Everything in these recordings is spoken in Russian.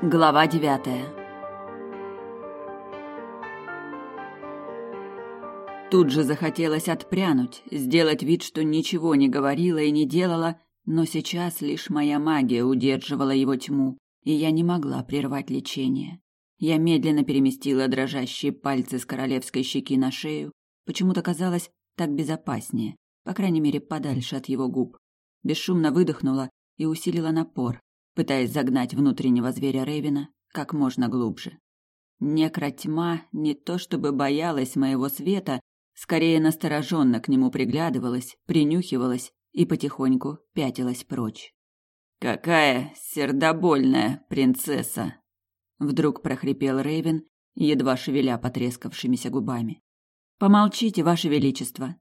Глава девятая Тут же захотелось отпрянуть, сделать вид, что ничего не говорила и не делала, но сейчас лишь моя магия удерживала его тьму, и я не могла прервать лечение. Я медленно переместила дрожащие пальцы с королевской щеки на шею, почему-то казалось так безопаснее, по крайней мере, подальше от его губ. Бесшумно выдохнула и усилила напор, пытаясь загнать внутреннего зверя Рейвена как можно глубже. Некротьма не то чтобы боялась моего света, скорее настороженно к нему приглядывалась, принюхивалась и потихоньку пятилась прочь. «Какая сердобольная принцесса!» Вдруг прохрипел Рейвен, едва шевеля потрескавшимися губами. «Помолчите, Ваше Величество!»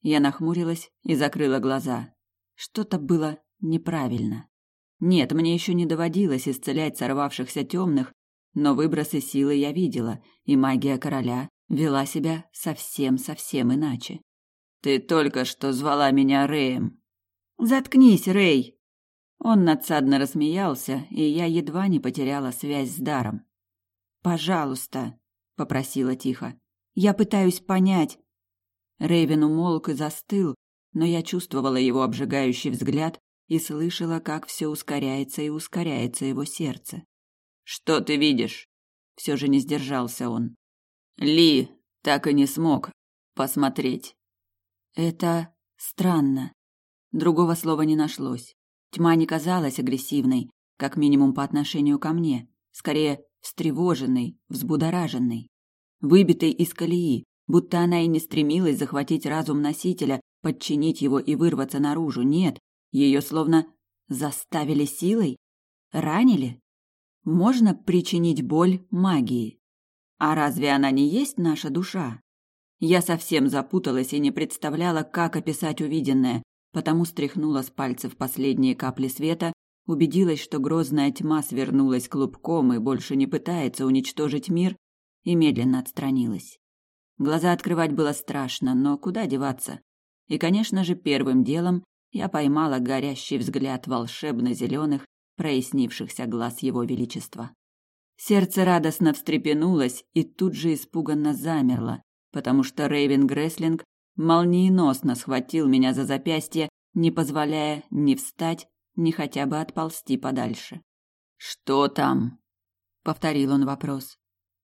Я нахмурилась и закрыла глаза. Что-то было неправильно. Нет, мне еще не доводилось исцелять сорвавшихся темных, но выбросы силы я видела, и магия короля вела себя совсем-совсем иначе. «Ты только что звала меня Рэем». «Заткнись, Рэй!» Он надсадно рассмеялся, и я едва не потеряла связь с даром. «Пожалуйста», — попросила тихо. «Я пытаюсь понять». Рейвен умолк и застыл, но я чувствовала его обжигающий взгляд и слышала, как все ускоряется и ускоряется его сердце. «Что ты видишь?» Все же не сдержался он. «Ли так и не смог посмотреть». «Это странно». Другого слова не нашлось. Тьма не казалась агрессивной, как минимум по отношению ко мне, скорее встревоженной, взбудораженной, выбитой из колеи, будто она и не стремилась захватить разум носителя, подчинить его и вырваться наружу. Нет, ее словно заставили силой, ранили. Можно причинить боль магии. А разве она не есть наша душа? Я совсем запуталась и не представляла, как описать увиденное, потому стряхнула с пальцев последние капли света, убедилась, что грозная тьма свернулась клубком и больше не пытается уничтожить мир, и медленно отстранилась. Глаза открывать было страшно, но куда деваться? И, конечно же, первым делом я поймала горящий взгляд волшебно-зеленых, прояснившихся глаз его величества. Сердце радостно встрепенулось и тут же испуганно замерло, потому что Рейвен Греслинг молниеносно схватил меня за запястье, не позволяя ни встать, ни хотя бы отползти подальше. «Что там?» — повторил он вопрос.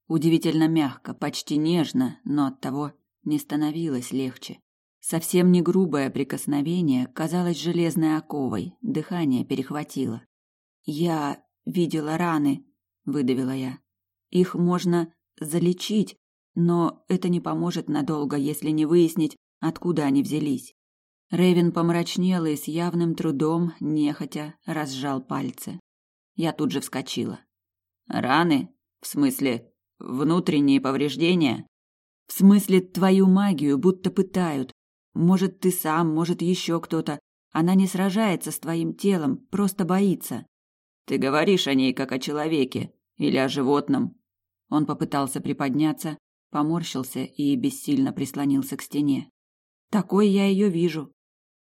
Удивительно мягко, почти нежно, но оттого не становилось легче. Совсем не грубое прикосновение казалось железной оковой, дыхание перехватило. «Я видела раны», — выдавила я. «Их можно залечить, но это не поможет надолго, если не выяснить, откуда они взялись». Рейвен помрачнел и с явным трудом, нехотя, разжал пальцы. Я тут же вскочила. «Раны? В смысле, внутренние повреждения?» «В смысле, твою магию будто пытают, может, ты сам, может, еще кто-то. Она не сражается с твоим телом, просто боится. Ты говоришь о ней как о человеке или о животном. Он попытался приподняться, поморщился и бессильно прислонился к стене. Такой я ее вижу.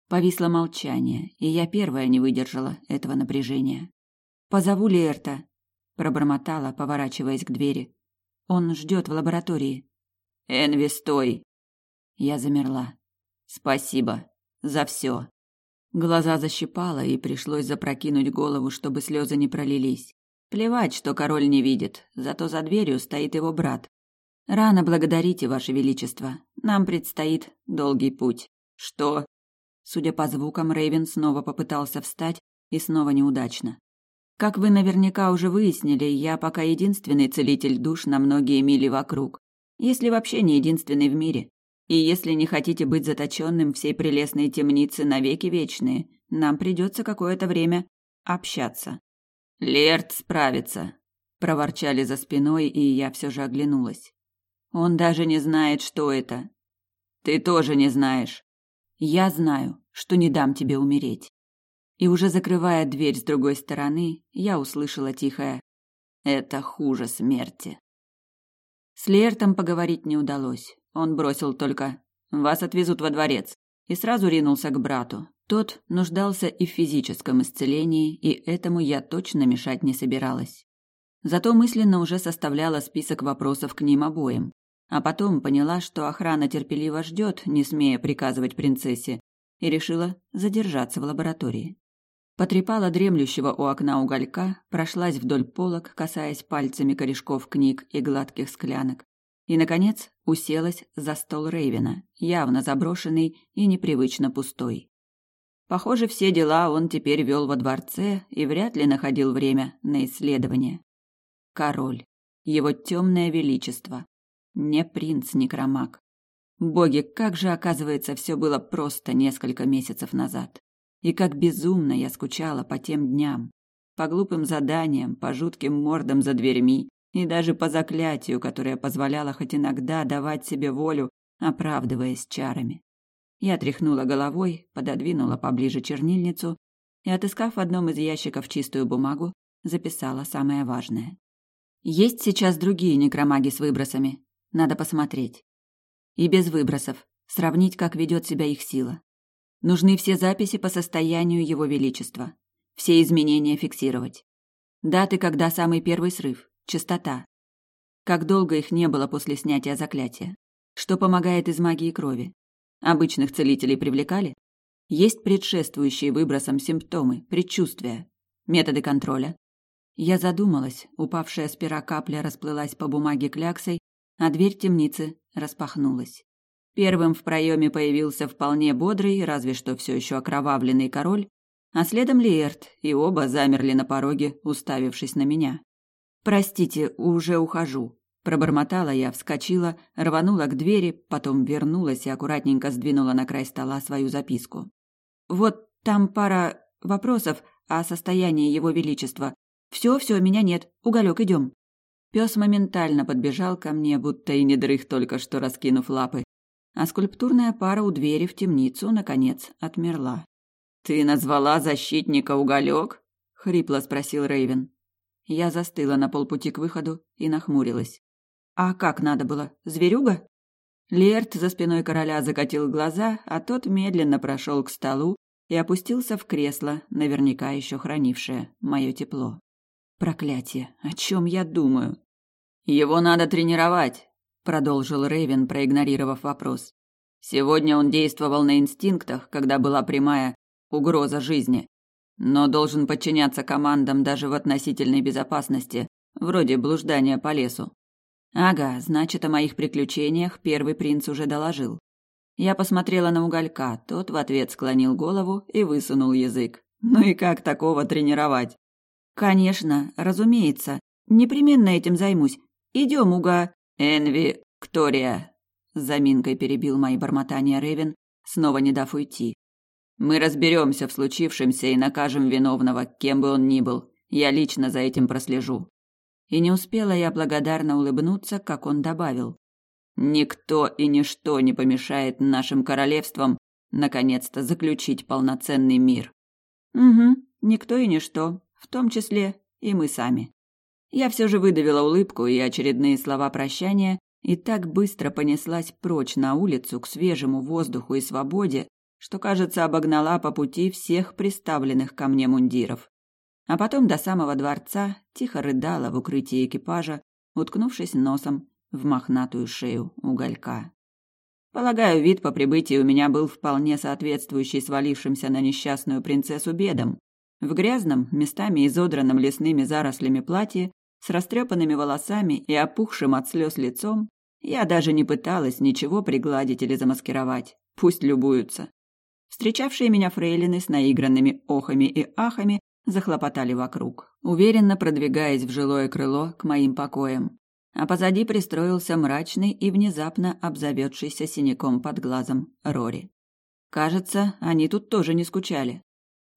Повисло молчание, и я первая не выдержала этого напряжения. Позову Лерта, пробормотала, поворачиваясь к двери. Он ждет в лаборатории. Энви, стой. Я замерла. Спасибо за все. Глаза защипало, и пришлось запрокинуть голову, чтобы слезы не пролились. Плевать, что король не видит, зато за дверью стоит его брат. Рано благодарите, ваше величество. Нам предстоит долгий путь. Что? Судя по звукам, Рейвен снова попытался встать и снова неудачно. Как вы наверняка уже выяснили, я пока единственный целитель душ на многие мили вокруг, если вообще не единственный в мире. И если не хотите быть заточенным всей прелестной темнице навеки вечные, нам придется какое-то время общаться. Лерт справится, проворчали за спиной, и я все же оглянулась. Он даже не знает, что это. Ты тоже не знаешь. Я знаю, что не дам тебе умереть. И уже закрывая дверь с другой стороны, я услышала тихое: "Это хуже смерти". С Лертом поговорить не удалось. Он бросил только «Вас отвезут во дворец» и сразу ринулся к брату. Тот нуждался и в физическом исцелении, и этому я точно мешать не собиралась. Зато мысленно уже составляла список вопросов к ним обоим. А потом поняла, что охрана терпеливо ждет, не смея приказывать принцессе, и решила задержаться в лаборатории. Потрепала дремлющего у окна уголька, прошлась вдоль полок, касаясь пальцами корешков книг и гладких склянок. И, наконец, уселась за стол Рейвена, явно заброшенный и непривычно пустой. Похоже, все дела он теперь вел во дворце и вряд ли находил время на исследование. Король, его темное величество, не принц Некромаг. Боги, как же, оказывается, все было просто несколько месяцев назад. И как безумно я скучала по тем дням. По глупым заданиям, по жутким мордам за дверьми и даже по заклятию, которое позволяло хоть иногда давать себе волю, оправдываясь чарами. Я тряхнула головой, пододвинула поближе чернильницу и, отыскав в одном из ящиков чистую бумагу, записала самое важное. Есть сейчас другие некромаги с выбросами. Надо посмотреть. И без выбросов. Сравнить, как ведет себя их сила. Нужны все записи по состоянию его величества. Все изменения фиксировать. Даты, когда самый первый срыв. Частота. Как долго их не было после снятия заклятия. Что помогает из магии крови. Обычных целителей привлекали? Есть предшествующие выбросам симптомы, предчувствия, методы контроля. Я задумалась, упавшая с пера капля расплылась по бумаге кляксой, а дверь темницы распахнулась. Первым в проеме появился вполне бодрый, разве что все еще окровавленный король, а следом Лиэрт, и оба замерли на пороге, уставившись на меня. «Простите, уже ухожу», – пробормотала я, вскочила, рванула к двери, потом вернулась и аккуратненько сдвинула на край стола свою записку. «Вот там пара вопросов о состоянии его величества. Все, все, меня нет. Уголек, идем». Пес моментально подбежал ко мне, будто и не дрых только что раскинув лапы, а скульптурная пара у двери в темницу, наконец, отмерла. «Ты назвала защитника Уголек?» — хрипло спросил Рейвен. Я застыла на полпути к выходу и нахмурилась. «А как надо было? Зверюга?» Лерт за спиной короля закатил глаза, а тот медленно прошел к столу и опустился в кресло, наверняка еще хранившее мое тепло. Проклятие, о чем я думаю? Его надо тренировать, продолжил Рейвен, проигнорировав вопрос. Сегодня он действовал на инстинктах, когда была прямая угроза жизни, но должен подчиняться командам даже в относительной безопасности, вроде блуждания по лесу. Ага, значит, о моих приключениях первый принц уже доложил. Я посмотрела на уголька, тот в ответ склонил голову и высунул язык. Ну и как такого тренировать? Конечно, разумеется. Непременно этим займусь. Идем, Уга. Энви, Ктория. С заминкой перебил мои бормотания Ревен, снова не дав уйти. Мы разберемся в случившемся и накажем виновного, кем бы он ни был. Я лично за этим прослежу. И не успела я благодарно улыбнуться, как он добавил: Никто и ничто не помешает нашим королевствам наконец-то заключить полноценный мир. Угу, никто и ничто, в том числе и мы сами. Я все же выдавила улыбку и очередные слова прощания и так быстро понеслась прочь на улицу к свежему воздуху и свободе, что, кажется, обогнала по пути всех приставленных ко мне мундиров. А потом до самого дворца тихо рыдала в укрытии экипажа, уткнувшись носом в мохнатую шею уголька. Полагаю, вид по прибытии у меня был вполне соответствующий свалившимся на несчастную принцессу бедам. В грязном, местами изодранном лесными зарослями платье, с растрепанными волосами и опухшим от слез лицом, я даже не пыталась ничего пригладить или замаскировать. Пусть любуются. Встречавшие меня фрейлины с наигранными охами и ахами захлопотали вокруг, уверенно продвигаясь в жилое крыло к моим покоям. А позади пристроился мрачный и внезапно обзаведшийся синяком под глазом Рори. Кажется, они тут тоже не скучали.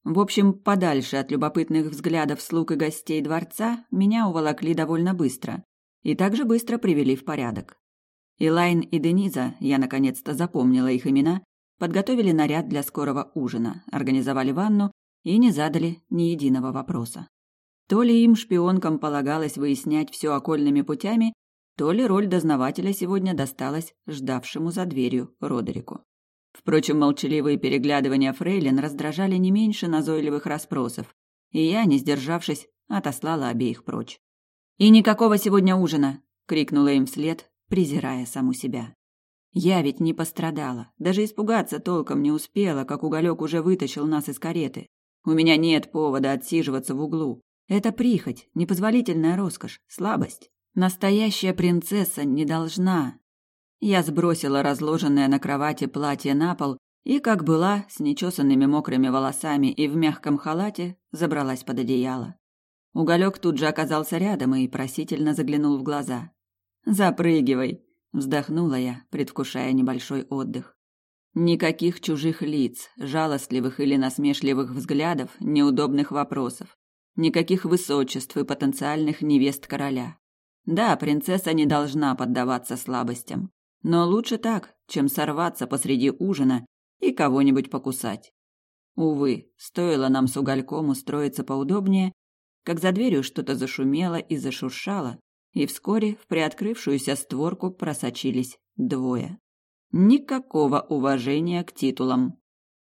В общем, подальше от любопытных взглядов слуг и гостей дворца меня уволокли довольно быстро. И также быстро привели в порядок. Илайн и Дениза, я наконец-то запомнила их имена, подготовили наряд для скорого ужина, организовали ванну и не задали ни единого вопроса. То ли им, шпионкам, полагалось выяснять все окольными путями, то ли роль дознавателя сегодня досталась ждавшему за дверью Родерику. Впрочем, молчаливые переглядывания фрейлин раздражали не меньше назойливых расспросов, и я, не сдержавшись, отослала обеих прочь. «И никакого сегодня ужина!» — крикнула им вслед, презирая саму себя. Я ведь не пострадала, даже испугаться толком не успела, как уголек уже вытащил нас из кареты. У меня нет повода отсиживаться в углу. Это прихоть, непозволительная роскошь, слабость. Настоящая принцесса не должна. Я сбросила разложенное на кровати платье на пол и, как была, с нечесанными мокрыми волосами и в мягком халате, забралась под одеяло. Уголек тут же оказался рядом и просительно заглянул в глаза. «Запрыгивай!» – вздохнула я, предвкушая небольшой отдых. Никаких чужих лиц, жалостливых или насмешливых взглядов, неудобных вопросов. Никаких высочеств и потенциальных невест короля. Да, принцесса не должна поддаваться слабостям. Но лучше так, чем сорваться посреди ужина и кого-нибудь покусать. Увы, стоило нам с угольком устроиться поудобнее, как за дверью что-то зашумело и зашуршало, и вскоре в приоткрывшуюся створку просочились двое. Никакого уважения к титулам.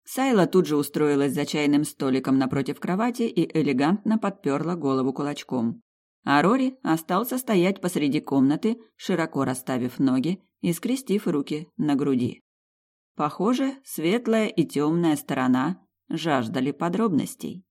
Сайла тут же устроилась за чайным столиком напротив кровати и элегантно подперла голову кулачком. А Рори остался стоять посреди комнаты, широко расставив ноги и скрестив руки на груди. Похоже, светлая и темная сторона жаждали подробностей.